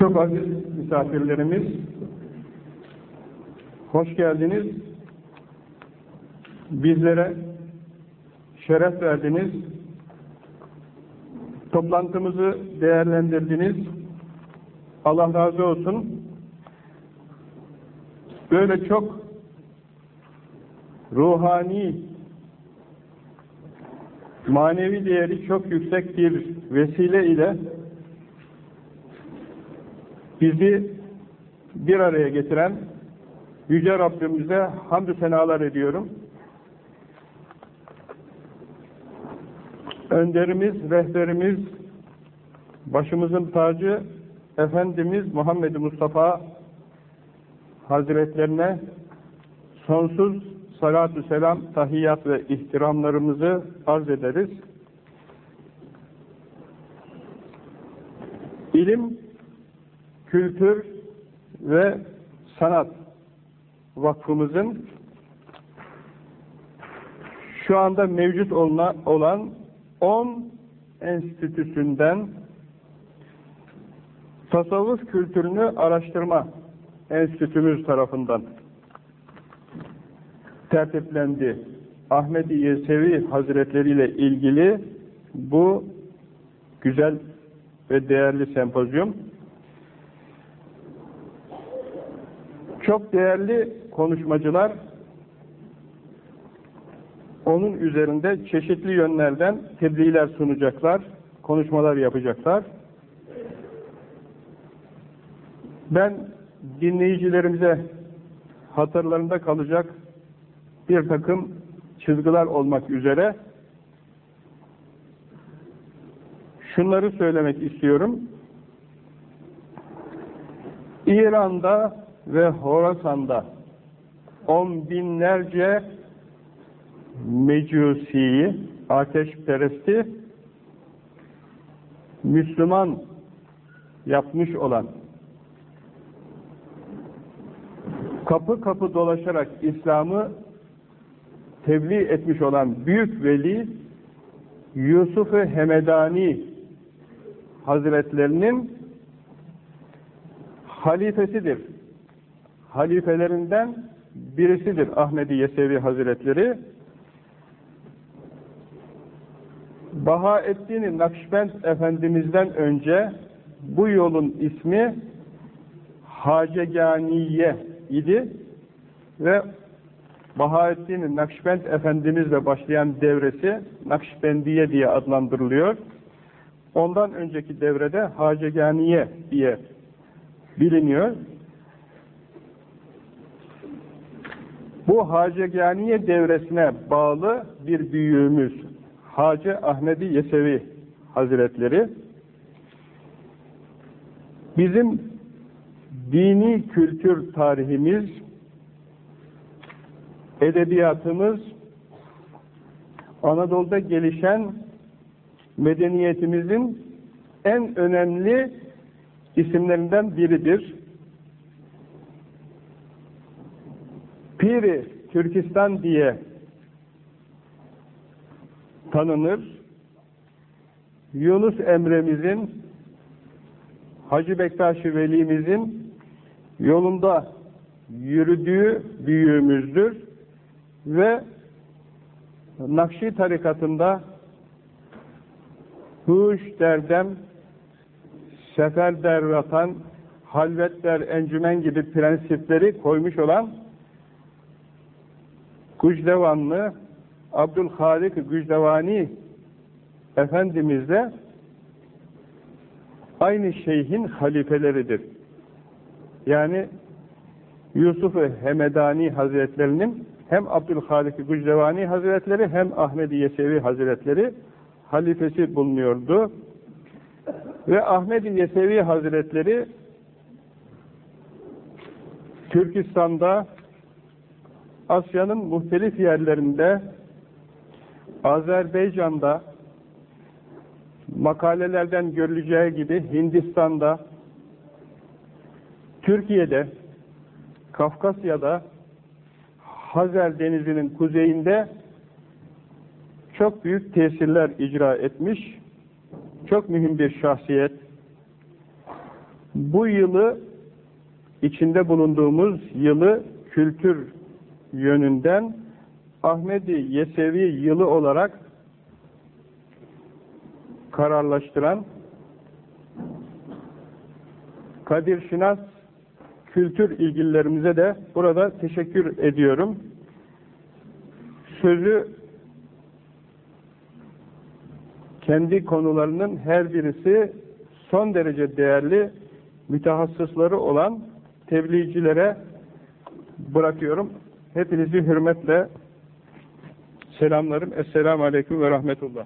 Çok aziz misafirlerimiz, hoş geldiniz. Bizlere şeref verdiniz. Toplantımızı değerlendirdiniz. Allah razı olsun. Böyle çok ruhani, manevi değeri çok yüksek bir vesile ile bizi bir araya getiren Yüce Rabbimize hamdü senalar ediyorum. Önderimiz, rehberimiz, başımızın tacı Efendimiz Muhammed Mustafa Hazretlerine sonsuz salatü selam, tahiyyat ve ihtiramlarımızı arz ederiz. İlim, kültür ve sanat vakfımızın şu anda mevcut olan 10 enstitüsünden tasavvuf kültürünü araştırma enstitümüz tarafından tertiplendi. Ahmet-i Yesevi Hazretleri ile ilgili bu güzel ve değerli sempozyum çok değerli konuşmacılar onun üzerinde çeşitli yönlerden tebliğler sunacaklar, konuşmalar yapacaklar. Ben dinleyicilerimize hatırlarında kalacak bir takım çizgiler olmak üzere şunları söylemek istiyorum. İran'da ve Horasan'da on binlerce mecusiyi, ateşperesti Müslüman yapmış olan kapı kapı dolaşarak İslam'ı tebliğ etmiş olan büyük veli Yusuf-u Hemedani Hazretlerinin halifesidir. Halifelerinden birisidir Ahmedi Yesevi Hazretleri. Bahaettin Nakşibend Efendimiz'den önce bu yolun ismi Haceganiye idi ve Bahaettin Nakşibend Efendimizle başlayan devresi Nakşibendiye diye adlandırılıyor. Ondan önceki devrede Haceganiye diye biliniyor. Bu Haceganiye devresine bağlı bir büyüğümüz Hacı Ahmedi Yesevi Hazretleri bizim dini kültür tarihimiz edebiyatımız Anadolu'da gelişen medeniyetimizin en önemli isimlerinden biridir. Piri Türkistan diye tanınır. Yunus Emre'mizin Hacı Bektaş-ı Veli'mizin yolunda yürüdüğü büyüğümüzdür ve Nakşi tarikatında huş derdem sefer der vatan halvet der encümen gibi prensipleri koymuş olan Gücdevanlı Abdülhalik Gücdevani Efendimiz de aynı şeyhin halifeleridir. Yani Yusuf-u Hemedani Hazretlerinin hem Abdülhalik Gücdevani Hazretleri hem Ahmedi Yesevi Hazretleri halifesi bulunuyordu. Ve Ahmedi Yesevi Hazretleri Türkistan'da Asya'nın muhtelif yerlerinde Azerbaycan'da makalelerden görüleceği gibi Hindistan'da Türkiye'de Kafkasya'da Hazer Denizi'nin kuzeyinde çok büyük tesirler icra etmiş, çok mühim bir şahsiyet. Bu yılı içinde bulunduğumuz yılı kültür yönünden Ahmedi Yesevi yılı olarak kararlaştıran Kadir Şinas kültür ilgililerimize de burada teşekkür ediyorum. Sözü kendi konularının her birisi son derece değerli mütehassısları olan tebliğcilere bırakıyorum. Hepinizi hürmetle selamlarım. Esselamu Aleyküm ve Rahmetullah.